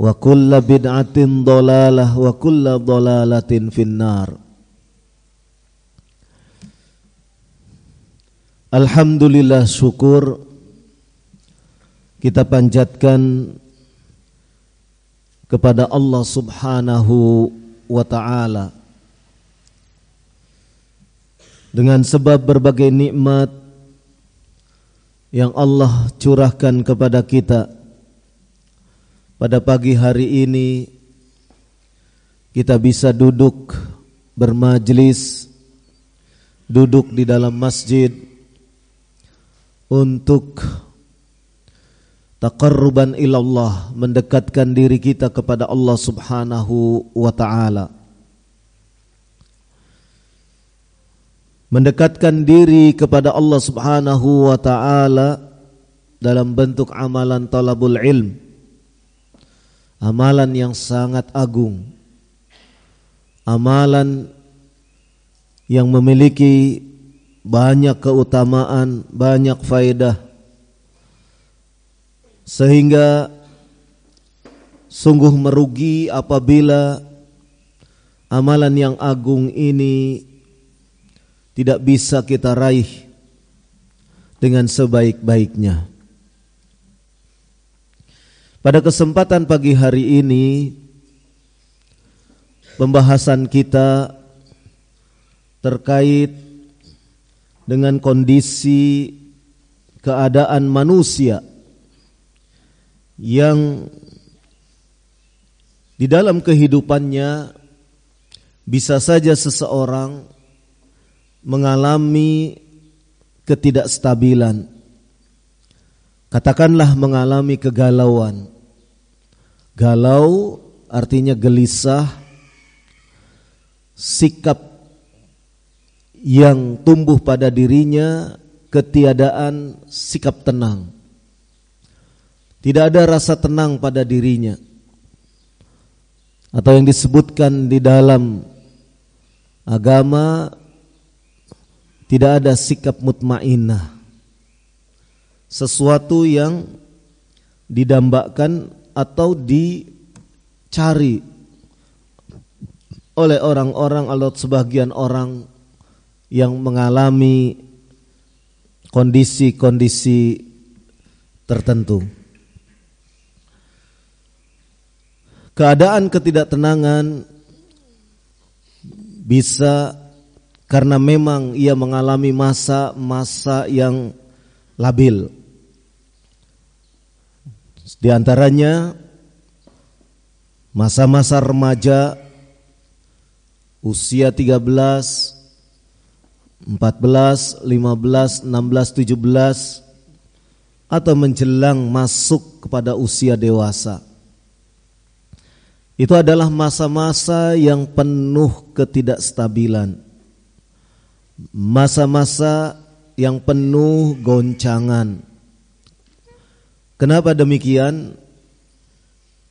wa kulla bid'atin dolalah wa kulla dolalatin finnar. Alhamdulillah syukur kita panjatkan kepada Allah subhanahu wa ta'ala. Dengan sebab berbagai nikmat yang Allah curahkan kepada kita pada pagi hari ini kita bisa duduk bermajlis duduk di dalam masjid untuk taqarruban ilallah mendekatkan diri kita kepada Allah Subhanahu wa taala. Mendekatkan diri kepada Allah Subhanahu wa taala dalam bentuk amalan talabul ilm amalan yang sangat agung amalan yang memiliki banyak keutamaan banyak faedah sehingga sungguh merugi apabila amalan yang agung ini tidak bisa kita raih dengan sebaik-baiknya. Pada kesempatan pagi hari ini pembahasan kita terkait dengan kondisi keadaan manusia yang di dalam kehidupannya bisa saja seseorang mengalami ketidakstabilan. Katakanlah mengalami kegalauan. Galau artinya gelisah, sikap yang tumbuh pada dirinya ketiadaan sikap tenang. Tidak ada rasa tenang pada dirinya. Atau yang disebutkan di dalam agama tidak ada sikap mutmainah. Sesuatu yang didambakan atau dicari oleh orang-orang atau sebagian orang yang mengalami kondisi-kondisi tertentu. Keadaan ketidaktenangan bisa karena memang ia mengalami masa-masa yang labil. Di antaranya masa-masa remaja usia 13, 14, 15, 16, 17 atau menjelang masuk kepada usia dewasa. Itu adalah masa-masa yang penuh ketidakstabilan. Masa-masa yang penuh goncangan. Kenapa demikian?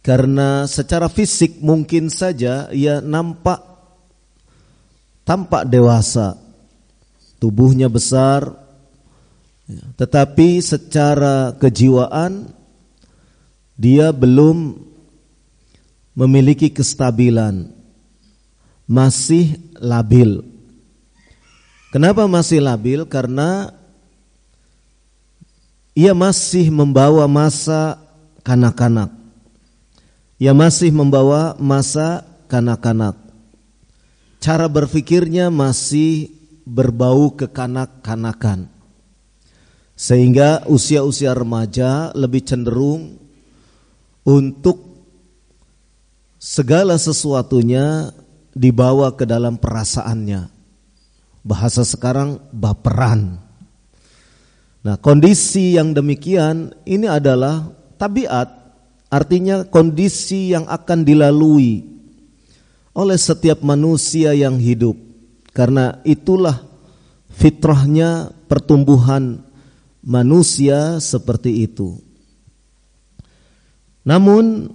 Karena secara fisik mungkin saja ia nampak tampak dewasa. Tubuhnya besar, tetapi secara kejiwaan dia belum memiliki kestabilan, masih labil. Kenapa masih labil? Karena ia masih membawa masa kanak-kanak. Ia masih membawa masa kanak-kanak. Cara berpikirnya masih berbau kekanak-kanakan. Sehingga usia-usia remaja lebih cenderung untuk segala sesuatunya dibawa ke dalam perasaannya. Bahasa sekarang baperan. Nah, kondisi yang demikian ini adalah tabiat, artinya kondisi yang akan dilalui oleh setiap manusia yang hidup. Karena itulah fitrahnya pertumbuhan manusia seperti itu. Namun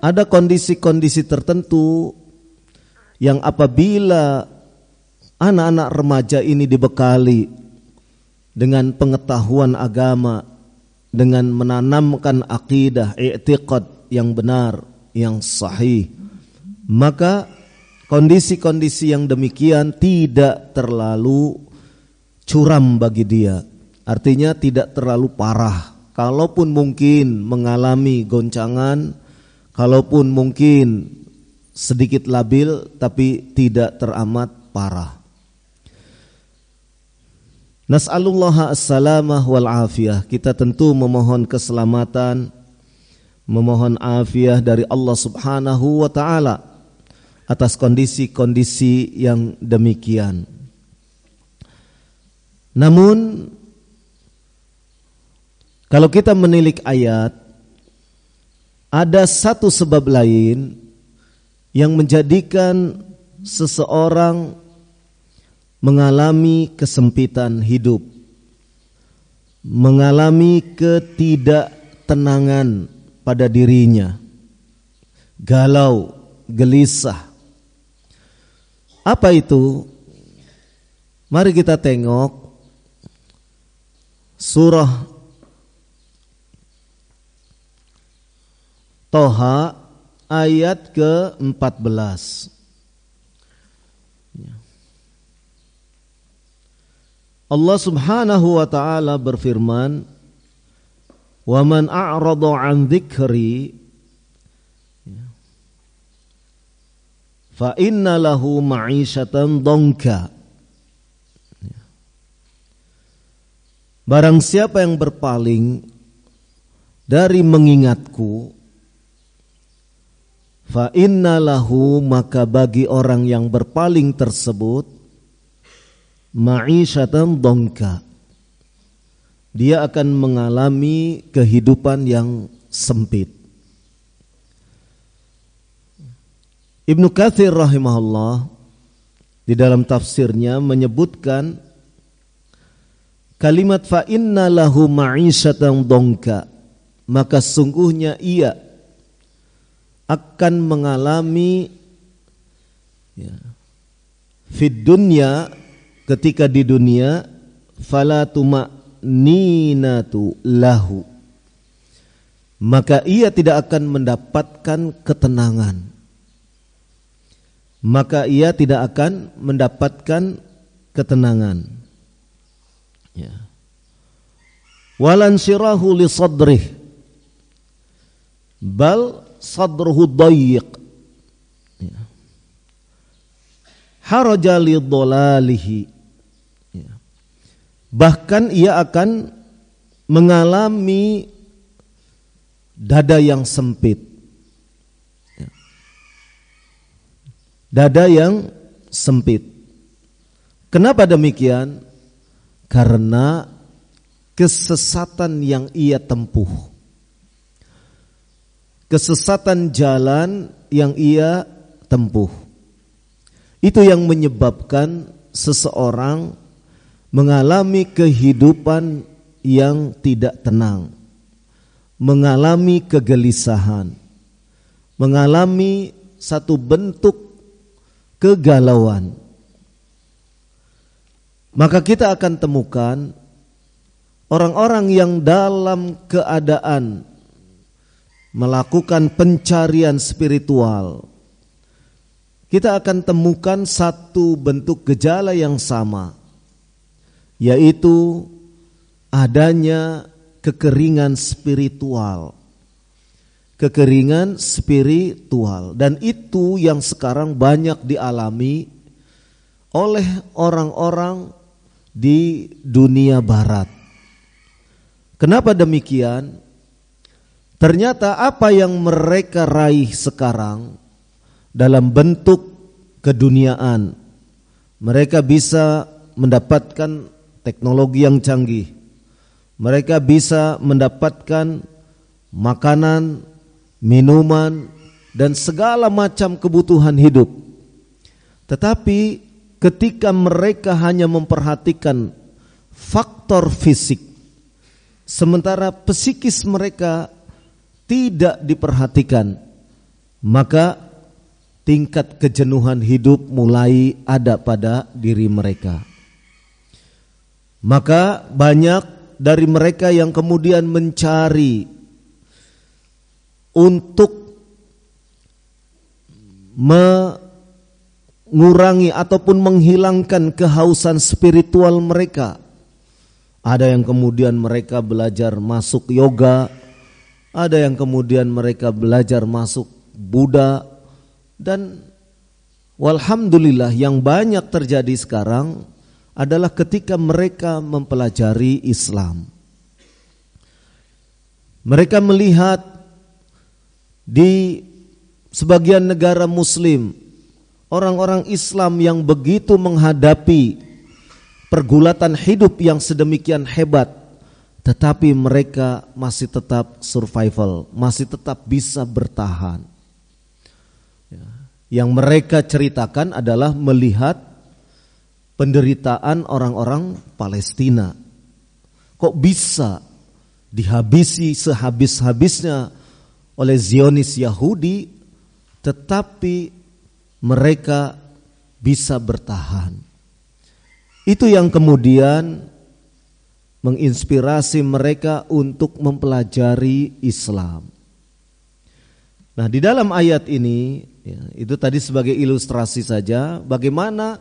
ada kondisi-kondisi tertentu yang apabila anak-anak remaja ini dibekali dengan pengetahuan agama, dengan menanamkan akidah, i'tiqad yang benar, yang sahih, maka kondisi-kondisi yang demikian tidak terlalu curam bagi dia. Artinya tidak terlalu parah. Kalaupun mungkin mengalami goncangan, Kalaupun mungkin sedikit labil tapi tidak teramat parah. Nas'alullah as-salamah wal afiyah. Kita tentu memohon keselamatan, memohon afiah dari Allah Subhanahu wa taala atas kondisi-kondisi yang demikian. Namun kalau kita menilik ayat ada satu sebab lain yang menjadikan seseorang mengalami kesempitan hidup, mengalami ketidaktenangan pada dirinya, galau, gelisah. Apa itu? Mari kita tengok surah Toha ayat ke-14. Allah Subhanahu wa taala berfirman, "Wa man a'rada 'an dzikri fa inna lahu ma'isyatan dongka." Barang siapa yang berpaling dari mengingatku Fa inna lahu maka bagi orang yang berpaling tersebut ma'isyatan dongka. Dia akan mengalami kehidupan yang sempit. Ibnu Katsir rahimahullah di dalam tafsirnya menyebutkan kalimat fa inna lahu ma'isyatan dongka maka sungguhnya ia akan mengalami ya, fid dunya ketika di dunia fala ninatu lahu. Maka ia tidak akan mendapatkan ketenangan. Maka ia tidak akan mendapatkan ketenangan. Ya. Walan sirahu li sadrih. Bal sadruhu dayyiq. Ya. haraja li dhalalihi. Bahkan ia akan mengalami dada yang sempit ya. dada yang sempit Kenapa demikian? Karena kesesatan yang ia tempuh. Kesesatan jalan yang ia tempuh. Itu yang menyebabkan seseorang mengalami kehidupan yang tidak tenang, mengalami kegelisahan, mengalami satu bentuk kegalauan maka kita akan temukan orang-orang yang dalam keadaan melakukan pencarian spiritual. Kita akan temukan satu bentuk gejala yang sama, yaitu adanya kekeringan spiritual. Kekeringan spiritual, dan itu yang sekarang banyak dialami oleh orang-orang di dunia barat. Kenapa demikian? Ternyata apa yang mereka raih sekarang dalam bentuk keduniaan, mereka bisa mendapatkan teknologi yang canggih. Mereka bisa mendapatkan makanan, minuman, dan segala macam kebutuhan hidup. Tetapi ketika mereka hanya memperhatikan faktor fisik sementara psikis mereka tidak diperhatikan maka tingkat kejenuhan hidup mulai ada pada diri mereka maka banyak dari mereka yang kemudian mencari untuk me mengurangi ataupun menghilangkan kehausan spiritual mereka. Ada yang kemudian mereka belajar masuk yoga, ada yang kemudian mereka belajar masuk Buddha dan walhamdulillah yang banyak terjadi sekarang adalah ketika mereka mempelajari Islam. Mereka melihat di sebagian negara muslim orang-orang Islam yang begitu menghadapi pergulatan hidup yang sedemikian hebat tetapi mereka masih tetap survival, masih tetap bisa bertahan. Ya. Yang mereka ceritakan adalah melihat penderitaan orang-orang Palestina. Kok bisa dihabisi sehabis-habisnya oleh Zionis Yahudi, tetapi mereka bisa bertahan. Itu yang kemudian menginspirasi mereka untuk mempelajari Islam. Nah, di dalam ayat ini ya, itu tadi sebagai ilustrasi saja bagaimana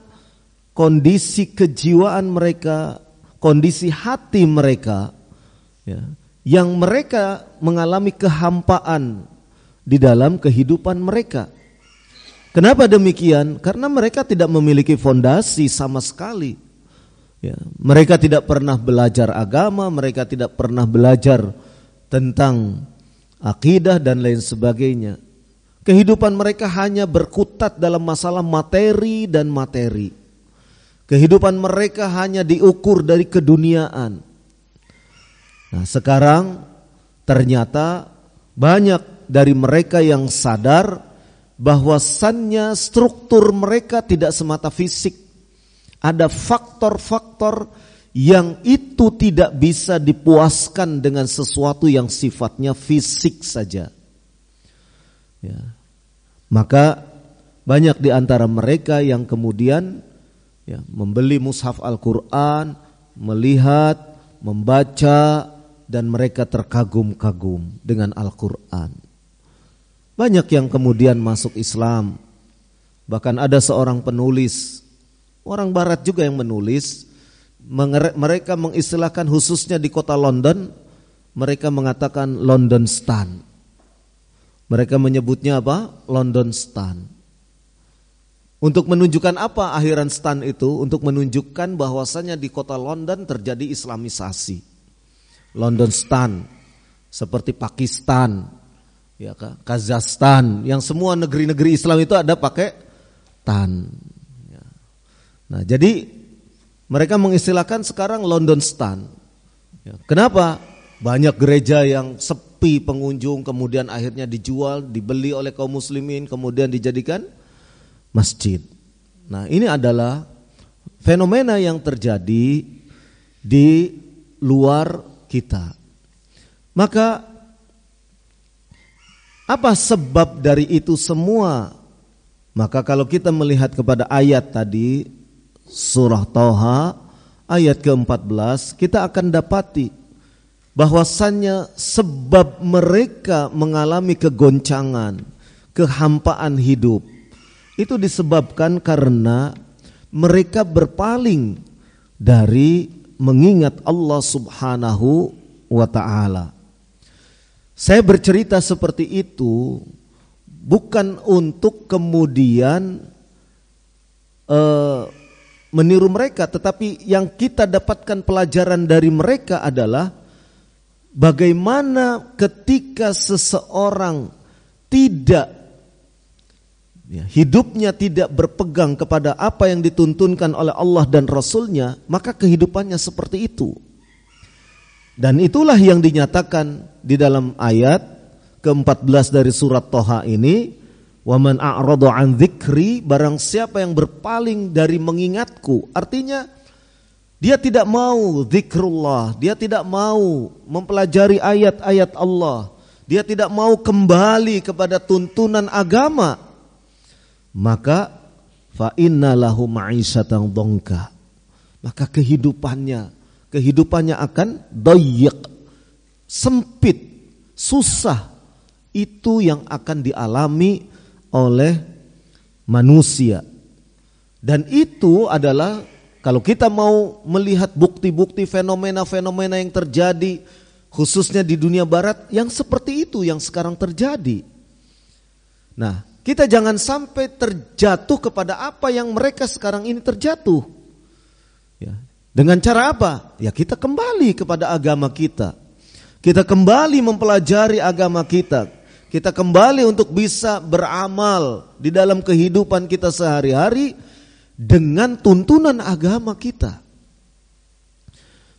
kondisi kejiwaan mereka, kondisi hati mereka ya, yang mereka mengalami kehampaan di dalam kehidupan mereka. Kenapa demikian? Karena mereka tidak memiliki fondasi sama sekali. Ya, mereka tidak pernah belajar agama, mereka tidak pernah belajar tentang akidah dan lain sebagainya. Kehidupan mereka hanya berkutat dalam masalah materi dan materi. Kehidupan mereka hanya diukur dari keduniaan. Nah, sekarang ternyata banyak dari mereka yang sadar bahwasannya struktur mereka tidak semata fisik. Ada faktor-faktor yang itu tidak bisa dipuaskan dengan sesuatu yang sifatnya fisik saja. Ya. Maka banyak di antara mereka yang kemudian ya, membeli mushaf Al-Quran, melihat, membaca, dan mereka terkagum-kagum dengan Al-Quran. Banyak yang kemudian masuk Islam. Bahkan ada seorang penulis, orang barat juga yang menulis, mereka mengistilahkan khususnya di kota London, mereka mengatakan London Stand. Mereka menyebutnya apa? London Stand. Untuk menunjukkan apa akhiran stand itu? Untuk menunjukkan bahwasanya di kota London terjadi islamisasi. London stand seperti Pakistan, ya Kazakhstan, yang semua negeri-negeri Islam itu ada pakai tan. Ya. Nah, jadi mereka mengistilahkan sekarang London stand. Ya. Kenapa? Banyak gereja yang sepi pengunjung, kemudian akhirnya dijual, dibeli oleh kaum muslimin, kemudian dijadikan masjid. Nah, ini adalah fenomena yang terjadi di luar kita. Maka apa sebab dari itu semua? Maka kalau kita melihat kepada ayat tadi surah Toha ayat ke-14 kita akan dapati bahwasannya sebab mereka mengalami kegoncangan, kehampaan hidup itu disebabkan karena mereka berpaling dari mengingat Allah Subhanahu wa taala. Saya bercerita seperti itu bukan untuk kemudian uh, meniru mereka, tetapi yang kita dapatkan pelajaran dari mereka adalah bagaimana ketika seseorang tidak hidupnya tidak berpegang kepada apa yang dituntunkan oleh Allah dan Rasulnya, maka kehidupannya seperti itu. Dan itulah yang dinyatakan di dalam ayat ke-14 dari surat Toha ini, "Waman a'radu an dzikri", barang siapa yang berpaling dari mengingatku, artinya dia tidak mau zikrullah, dia tidak mau mempelajari ayat-ayat Allah, dia tidak mau kembali kepada tuntunan agama, maka fa inna lahu ma'isyatan dongka. Maka kehidupannya, kehidupannya akan doyek, sempit, susah. Itu yang akan dialami oleh manusia. Dan itu adalah kalau kita mau melihat bukti-bukti fenomena-fenomena yang terjadi khususnya di dunia barat yang seperti itu yang sekarang terjadi. Nah, kita jangan sampai terjatuh kepada apa yang mereka sekarang ini terjatuh. Ya. Dengan cara apa? Ya kita kembali kepada agama kita. Kita kembali mempelajari agama kita. Kita kembali untuk bisa beramal di dalam kehidupan kita sehari-hari dengan tuntunan agama kita.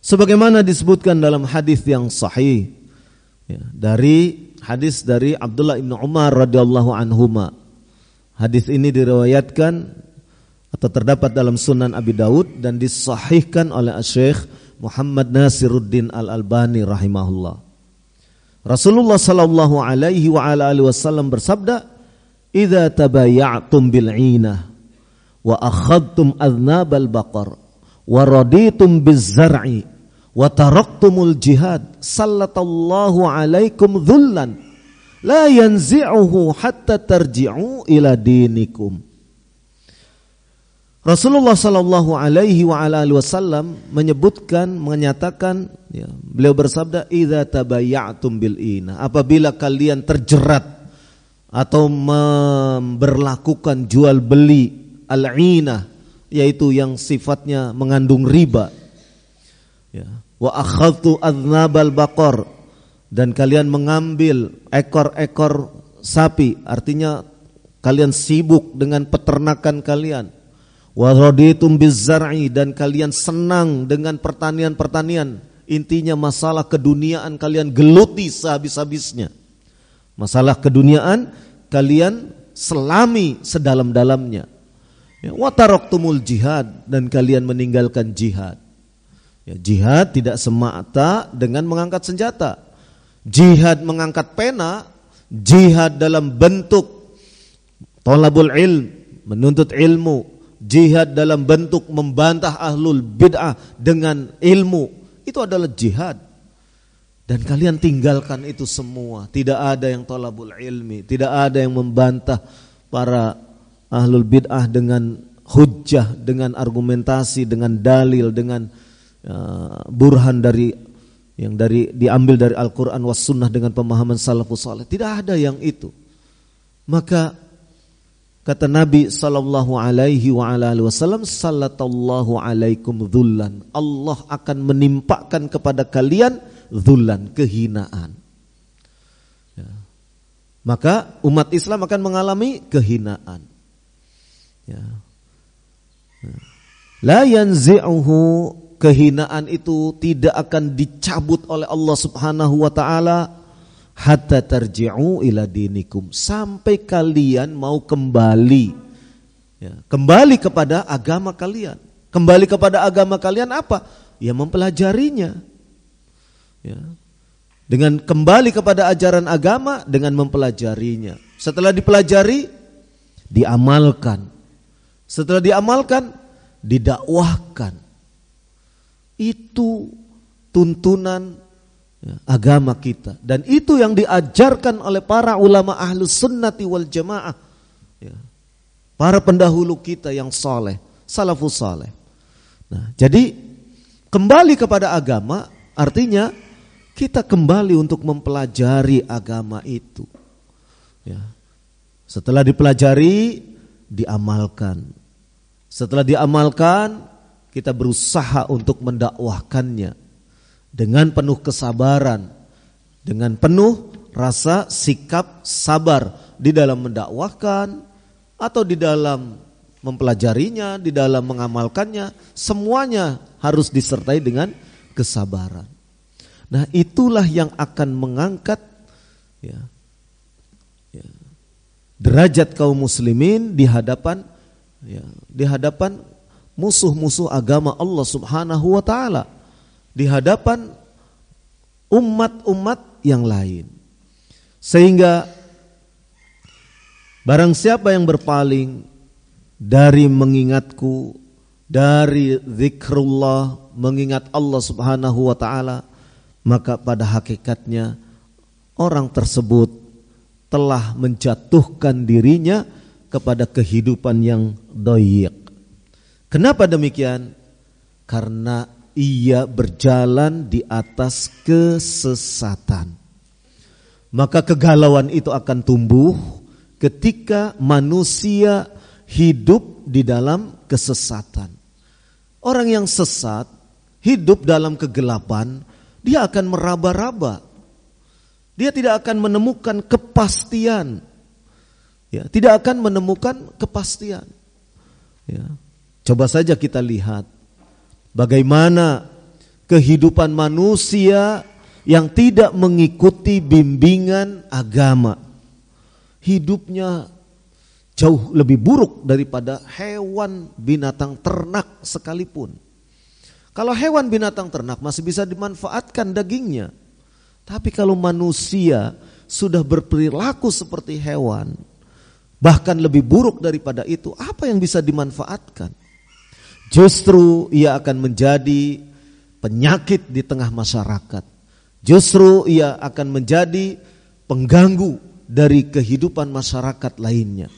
Sebagaimana disebutkan dalam hadis yang sahih ya, dari hadis dari Abdullah bin Umar radhiyallahu anhuma Hadis ini diriwayatkan atau terdapat dalam Sunan Abi Daud dan disahihkan oleh Syekh Muhammad Nasiruddin Al-Albani rahimahullah. Rasulullah sallallahu alaihi wa ala alihi wasallam bersabda, "Idza tabayya'tum bil 'inah wa akhadtum adnabal baqar wa raditum biz zar'i wa taraktumul jihad sallallahu alaikum dhullan la yanzi'uhu hatta tarji'u ila dinikum. Rasulullah sallallahu alaihi wasallam menyebutkan menyatakan ya, beliau bersabda idza tabayya'tum bil ina. Apabila kalian terjerat atau memberlakukan jual beli al-ina yaitu yang sifatnya mengandung riba ya. Wa akhadtu adnabal baqar dan kalian mengambil ekor-ekor sapi artinya kalian sibuk dengan peternakan kalian. Wa raditum bizzar'i dan kalian senang dengan pertanian-pertanian. Intinya masalah keduniaan kalian geluti sehabis-habisnya. Masalah keduniaan kalian selami sedalam-dalamnya. Ya, wa taraktumul jihad dan kalian meninggalkan jihad. Ya, jihad tidak semata dengan mengangkat senjata jihad mengangkat pena, jihad dalam bentuk tolabul ilm, menuntut ilmu, jihad dalam bentuk membantah ahlul bid'ah dengan ilmu, itu adalah jihad. Dan kalian tinggalkan itu semua. Tidak ada yang tolabul ilmi, tidak ada yang membantah para ahlul bid'ah dengan hujah, dengan argumentasi, dengan dalil, dengan uh, burhan dari yang dari diambil dari Al-Quran was sunnah dengan pemahaman salafus saleh. Tidak ada yang itu. Maka kata Nabi sallallahu alaihi wa ala alihi wasallam sallallahu alaikum dhullan. Allah akan menimpakan kepada kalian dhullan, kehinaan. Ya. Maka umat Islam akan mengalami kehinaan. Ya. ya. La yanzi'uhu kehinaan itu tidak akan dicabut oleh Allah Subhanahu wa taala hatta tarji'u ila dinikum sampai kalian mau kembali ya, kembali kepada agama kalian. Kembali kepada agama kalian apa? Ya mempelajarinya. Ya. Dengan kembali kepada ajaran agama dengan mempelajarinya. Setelah dipelajari diamalkan. Setelah diamalkan didakwahkan itu tuntunan ya, agama kita. Dan itu yang diajarkan oleh para ulama ahlus sunnati wal jamaah ya, para pendahulu kita yang soleh salafus soleh nah jadi kembali kepada agama artinya kita kembali untuk mempelajari agama itu ya. Setelah dipelajari diamalkan. Setelah diamalkan kita berusaha untuk mendakwahkannya dengan penuh kesabaran, dengan penuh rasa sikap sabar di dalam mendakwahkan atau di dalam mempelajarinya, di dalam mengamalkannya, semuanya harus disertai dengan kesabaran. Nah, itulah yang akan mengangkat ya, ya, derajat kaum muslimin di hadapan ya, di hadapan musuh-musuh agama Allah Subhanahu wa taala di hadapan umat-umat yang lain. Sehingga barang siapa yang berpaling dari mengingatku, dari zikrullah, mengingat Allah Subhanahu wa taala, maka pada hakikatnya orang tersebut telah menjatuhkan dirinya kepada kehidupan yang doyik. Kenapa demikian? Karena ia berjalan di atas kesesatan. Maka kegalauan itu akan tumbuh ketika manusia hidup di dalam kesesatan. Orang yang sesat hidup dalam kegelapan, dia akan meraba-raba. Dia tidak akan menemukan kepastian. Ya, tidak akan menemukan kepastian. Ya. Coba saja kita lihat bagaimana kehidupan manusia yang tidak mengikuti bimbingan agama. Hidupnya jauh lebih buruk daripada hewan binatang ternak sekalipun. Kalau hewan binatang ternak masih bisa dimanfaatkan dagingnya. Tapi kalau manusia sudah berperilaku seperti hewan, bahkan lebih buruk daripada itu, apa yang bisa dimanfaatkan? Justru ia akan menjadi penyakit di tengah masyarakat. Justru ia akan menjadi pengganggu dari kehidupan masyarakat lainnya.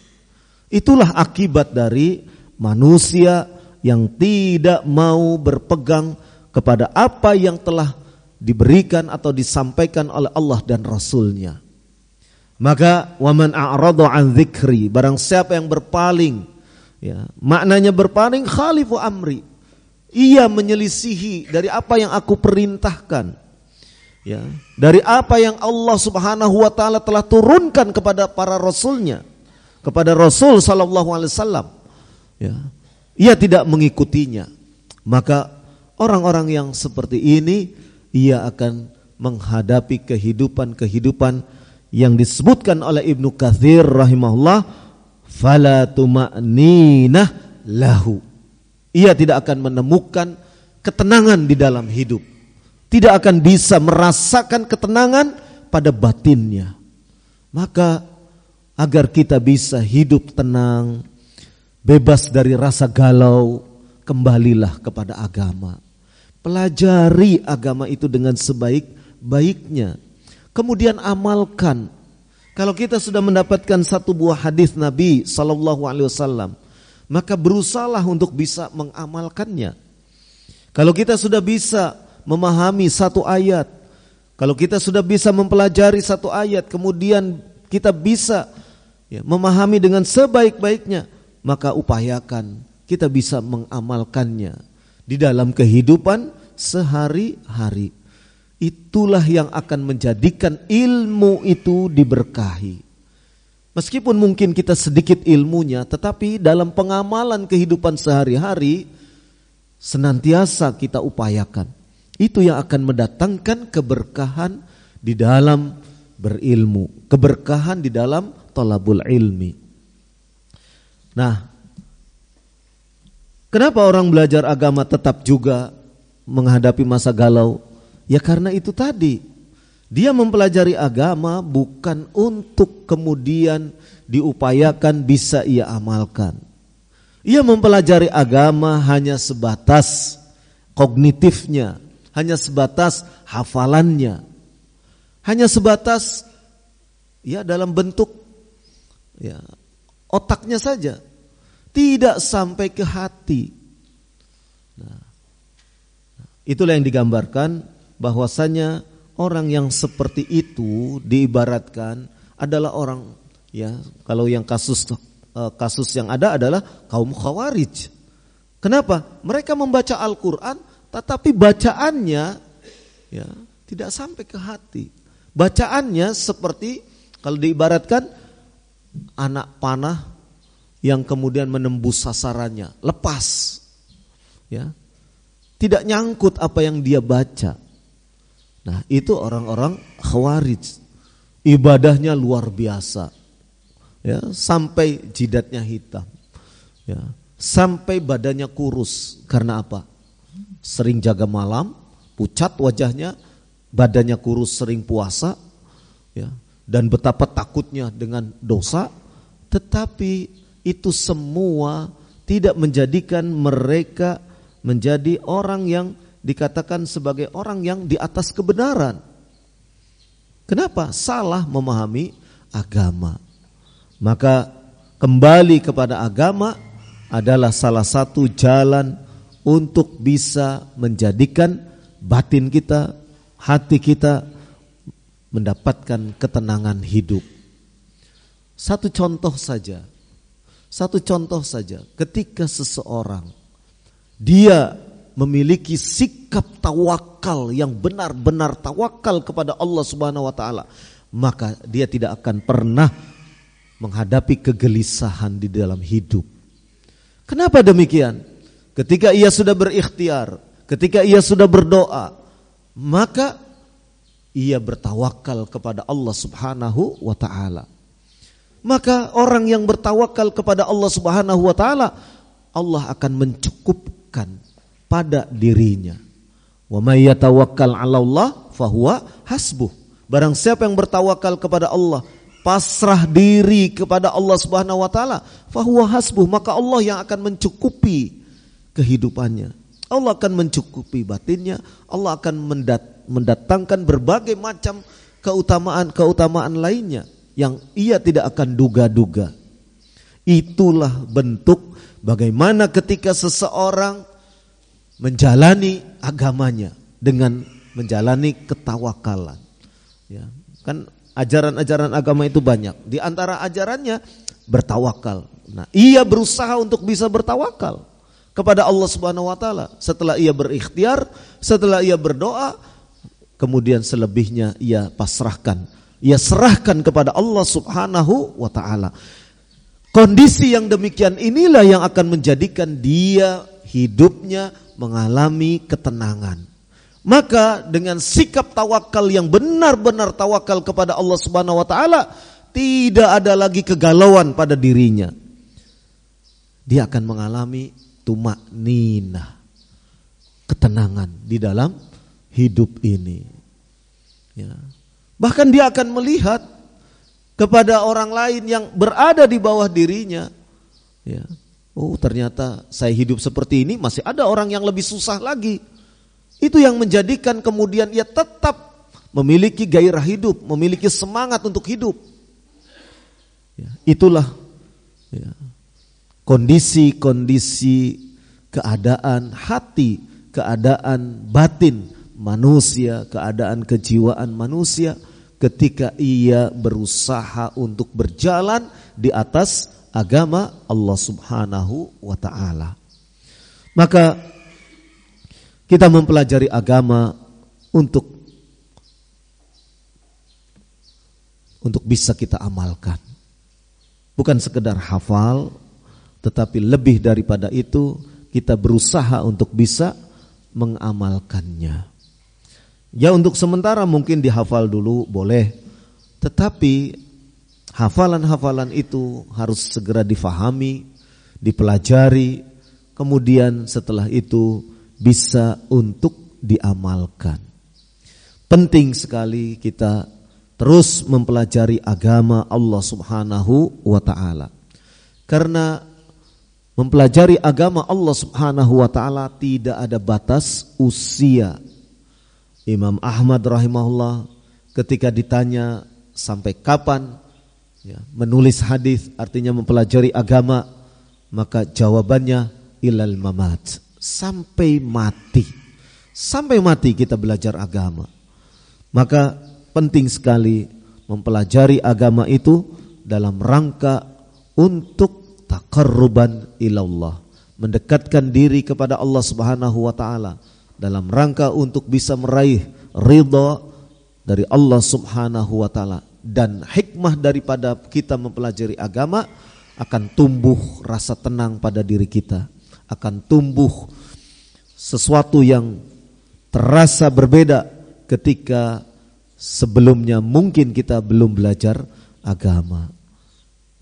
Itulah akibat dari manusia yang tidak mau berpegang kepada apa yang telah diberikan atau disampaikan oleh Allah dan Rasulnya. Maka waman a'radu an dzikri, barang siapa yang berpaling Ya, maknanya berpaling khalifu amri. Ia menyelisihi dari apa yang aku perintahkan. Ya, dari apa yang Allah Subhanahu wa taala telah turunkan kepada para rasulnya, kepada Rasul sallallahu alaihi wasallam. Ya. Ia tidak mengikutinya. Maka orang-orang yang seperti ini ia akan menghadapi kehidupan-kehidupan yang disebutkan oleh Ibnu Katsir rahimahullah fala tuma'ninah lahu. Ia tidak akan menemukan ketenangan di dalam hidup. Tidak akan bisa merasakan ketenangan pada batinnya. Maka agar kita bisa hidup tenang, bebas dari rasa galau, kembalilah kepada agama. Pelajari agama itu dengan sebaik-baiknya. Kemudian amalkan kalau kita sudah mendapatkan satu buah hadis Nabi Sallallahu Alaihi Wasallam, maka berusahalah untuk bisa mengamalkannya. Kalau kita sudah bisa memahami satu ayat, kalau kita sudah bisa mempelajari satu ayat, kemudian kita bisa ya, memahami dengan sebaik-baiknya, maka upayakan kita bisa mengamalkannya di dalam kehidupan sehari-hari. Itulah yang akan menjadikan ilmu itu diberkahi. Meskipun mungkin kita sedikit ilmunya, tetapi dalam pengamalan kehidupan sehari-hari, senantiasa kita upayakan. Itu yang akan mendatangkan keberkahan di dalam berilmu, keberkahan di dalam tolabul ilmi. Nah, kenapa orang belajar agama tetap juga menghadapi masa galau? Ya karena itu tadi, dia mempelajari agama bukan untuk kemudian diupayakan bisa ia amalkan ia mempelajari agama hanya sebatas kognitifnya, hanya sebatas hafalannya, hanya sebatas ya dalam bentuk ya otaknya saja, tidak sampai ke hati. Nah, itulah yang digambarkan bahwasanya orang yang seperti itu diibaratkan adalah orang ya kalau yang kasus Eh, kasus yang ada adalah kaum khawarij. Kenapa? Mereka membaca Al-Quran tetapi bacaannya ya tidak sampai ke hati. Bacaannya seperti kalau diibaratkan anak panah yang kemudian menembus sasarannya, lepas. Ya. Tidak nyangkut apa yang dia baca. Nah, itu orang-orang khawarij. Ibadahnya luar biasa. Ya sampai jidatnya hitam. Ya sampai badannya kurus. Karena apa? Sering jaga malam pucat wajahnya badannya kurus sering puasa ya dan betapa takutnya dengan dosa. Tetapi itu semua tidak menjadikan mereka menjadi orang yang dikatakan sebagai orang yang di atas kebenaran. Kenapa? Salah memahami agama. Maka kembali kepada agama adalah salah satu jalan untuk bisa menjadikan batin kita, hati kita mendapatkan ketenangan hidup. Satu contoh saja, satu contoh saja, ketika seseorang dia memiliki sikap tawakal yang benar-benar tawakal kepada Allah Subhanahu wa taala, maka dia tidak akan pernah menghadapi kegelisahan di dalam hidup. Kenapa demikian? Ketika ia sudah berikhtiar, ketika ia sudah berdoa, maka ia bertawakal kepada Allah Subhanahu wa taala. Maka orang yang bertawakal kepada Allah Subhanahu wa taala, Allah akan mencukupkan pada dirinya. Wa may yatawakkal 'ala Allah fahuwa hasbuh. Barang siapa yang bertawakal kepada Allah, pasrah diri kepada Allah Subhanahu wa taala, fahuwa hasbuh, maka Allah yang akan mencukupi kehidupannya. Allah akan mencukupi batinnya, Allah akan mendat mendatangkan berbagai macam keutamaan-keutamaan lainnya yang ia tidak akan duga-duga. Itulah bentuk bagaimana ketika seseorang menjalani agamanya dengan menjalani ketawakalan. Ya, kan ajaran-ajaran agama itu banyak. Di antara ajarannya bertawakal. Nah, ia berusaha untuk bisa bertawakal kepada Allah Subhanahu wa taala. Setelah ia berikhtiar, setelah ia berdoa, kemudian selebihnya ia pasrahkan. Ia serahkan kepada Allah Subhanahu wa taala. Kondisi yang demikian inilah yang akan menjadikan dia hidupnya mengalami ketenangan. Maka dengan sikap tawakal yang benar-benar tawakal kepada Allah Subhanahu wa taala, tidak ada lagi kegalauan pada dirinya. Dia akan mengalami tumak nina, ketenangan di dalam hidup ini. Ya. Bahkan dia akan melihat kepada orang lain yang berada di bawah dirinya. Ya. Oh ternyata saya hidup seperti ini masih ada orang yang lebih susah lagi. Itu yang menjadikan kemudian ia tetap memiliki gairah hidup, memiliki semangat untuk hidup. Ya, itulah ya, kondisi-kondisi keadaan hati keadaan batin manusia, keadaan kejiwaan manusia ketika ia berusaha untuk berjalan di atas agama Allah Subhanahu wa taala. Maka kita mempelajari agama untuk untuk bisa kita amalkan. Bukan sekedar hafal, tetapi lebih daripada itu kita berusaha untuk bisa mengamalkannya. Ya untuk sementara mungkin dihafal dulu boleh, tetapi hafalan-hafalan itu harus segera difahami, dipelajari, kemudian setelah itu bisa untuk diamalkan. Penting sekali kita terus mempelajari agama Allah Subhanahu wa taala. Karena mempelajari agama Allah Subhanahu wa taala tidak ada batas usia. Imam Ahmad rahimahullah ketika ditanya sampai kapan ya, menulis hadis artinya mempelajari agama maka jawabannya ilal mamat sampai mati. Sampai mati kita belajar agama. Maka penting sekali mempelajari agama itu dalam rangka untuk takarruban ilallah, mendekatkan diri kepada Allah Subhanahu wa taala dalam rangka untuk bisa meraih ridha dari Allah Subhanahu wa taala dan hikmah daripada kita mempelajari agama akan tumbuh rasa tenang pada diri kita akan tumbuh sesuatu yang terasa berbeda ketika sebelumnya mungkin kita belum belajar agama.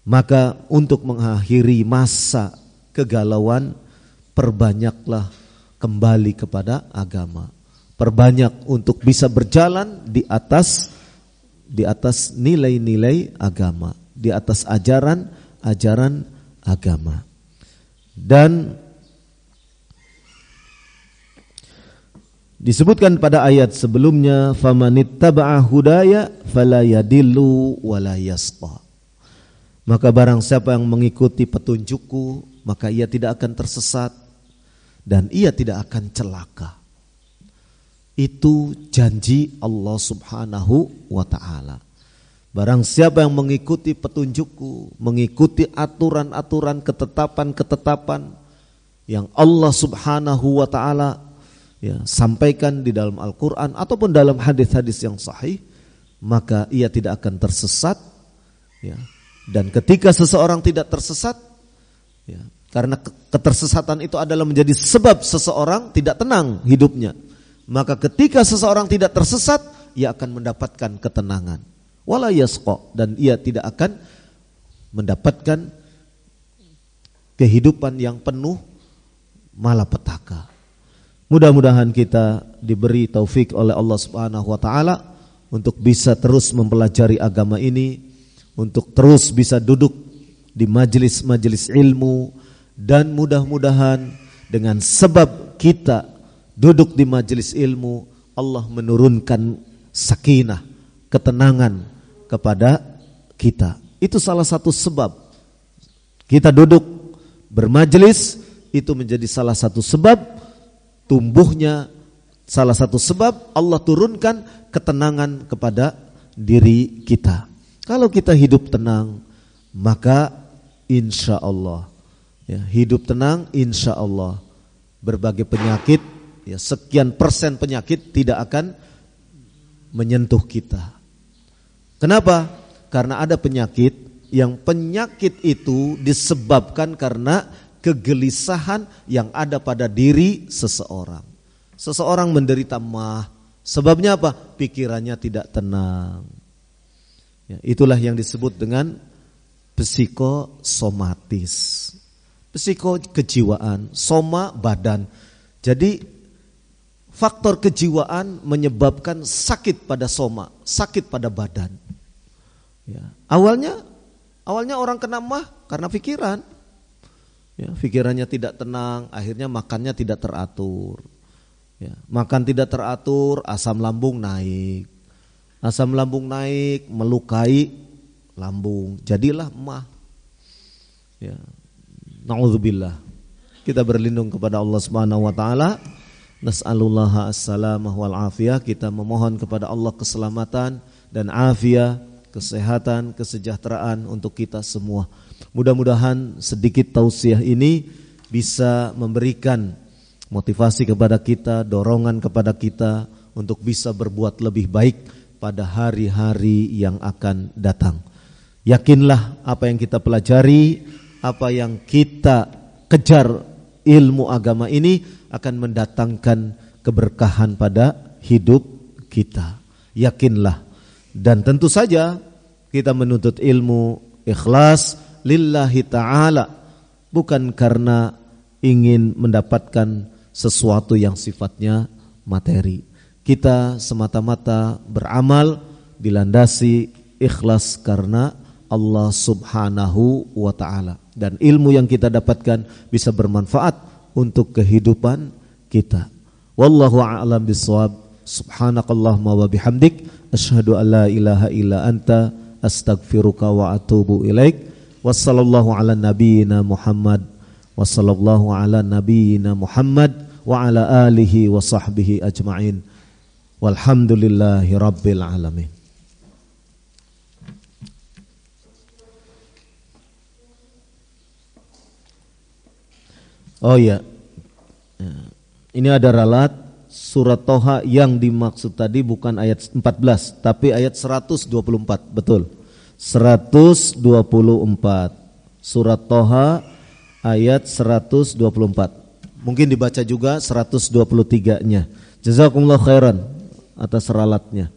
Maka untuk mengakhiri masa kegalauan perbanyaklah kembali kepada agama. Perbanyak untuk bisa berjalan di atas di atas nilai-nilai agama, di atas ajaran-ajaran agama. Dan Disebutkan pada ayat sebelumnya famanittaba'a hudaya fala yadillu wala yasqa. Maka barang siapa yang mengikuti petunjukku maka ia tidak akan tersesat dan ia tidak akan celaka. Itu janji Allah Subhanahu wa taala. Barang siapa yang mengikuti petunjukku, mengikuti aturan-aturan ketetapan-ketetapan yang Allah Subhanahu wa taala ya, sampaikan di dalam Al-Quran ataupun dalam hadis-hadis yang sahih, maka ia tidak akan tersesat. Ya. Dan ketika seseorang tidak tersesat, ya, karena ketersesatan itu adalah menjadi sebab seseorang tidak tenang hidupnya. Maka ketika seseorang tidak tersesat, ia akan mendapatkan ketenangan. Wala dan ia tidak akan mendapatkan kehidupan yang penuh malapetaka. Mudah-mudahan kita diberi taufik oleh Allah Subhanahu wa taala untuk bisa terus mempelajari agama ini, untuk terus bisa duduk di majelis-majelis ilmu dan mudah-mudahan dengan sebab kita duduk di majelis ilmu Allah menurunkan sakinah, ketenangan kepada kita. Itu salah satu sebab kita duduk bermajelis itu menjadi salah satu sebab tumbuhnya salah satu sebab Allah turunkan ketenangan kepada diri kita. Kalau kita hidup tenang, maka insya Allah ya, hidup tenang insya Allah berbagai penyakit ya sekian persen penyakit tidak akan menyentuh kita. Kenapa? Karena ada penyakit yang penyakit itu disebabkan karena kegelisahan yang ada pada diri seseorang. Seseorang menderita mah, sebabnya apa? Pikirannya tidak tenang. Ya, itulah yang disebut dengan psikosomatis. Psiko kejiwaan, soma badan. Jadi faktor kejiwaan menyebabkan sakit pada soma, sakit pada badan. Ya. Awalnya awalnya orang kena mah karena pikiran. Ya, pikirannya tidak tenang, akhirnya makannya tidak teratur. Ya, makan tidak teratur, asam lambung naik. Asam lambung naik, melukai lambung. Jadilah emah. Ya. Nauzubillah. Kita berlindung kepada Allah Subhanahu wa taala Nas'alullah as-salamah wal afiyah. Kita memohon kepada Allah keselamatan dan afiyah, kesehatan, kesejahteraan untuk kita semua. Mudah-mudahan sedikit tausiah ini bisa memberikan motivasi kepada kita, dorongan kepada kita untuk bisa berbuat lebih baik pada hari-hari yang akan datang. Yakinlah apa yang kita pelajari, apa yang kita kejar ilmu agama ini akan mendatangkan keberkahan pada hidup kita. Yakinlah. Dan tentu saja kita menuntut ilmu ikhlas lillahi ta'ala bukan karena ingin mendapatkan sesuatu yang sifatnya materi. Kita semata-mata beramal dilandasi ikhlas karena Allah Subhanahu wa taala dan ilmu yang kita dapatkan bisa bermanfaat untuk kehidupan kita. Wallahu a'lam bissawab. Subhanakallahumma wa bihamdik asyhadu an la ilaha illa anta astaghfiruka wa atubu ilaik. Wassallallahu ala nabiyyina Muhammad wa ala nabiyyina Muhammad wa ala alihi wa sahbihi ajma'in. Walhamdulillahi Rabbil Alamin. Oh iya, ini ada ralat surat Toha yang dimaksud tadi bukan ayat 14 tapi ayat 124, betul. 124. Surat Toha ayat 124. Mungkin dibaca juga 123-nya. Jazakumullah khairan atas ralatnya.